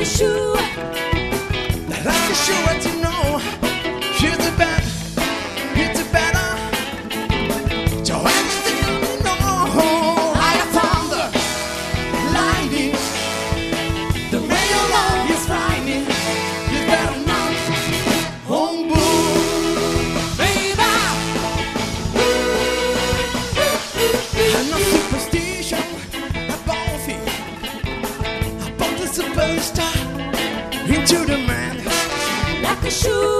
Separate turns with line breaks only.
Yeshua. That's what you know. Into the man.
Like a shoe,